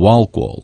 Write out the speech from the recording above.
wall call.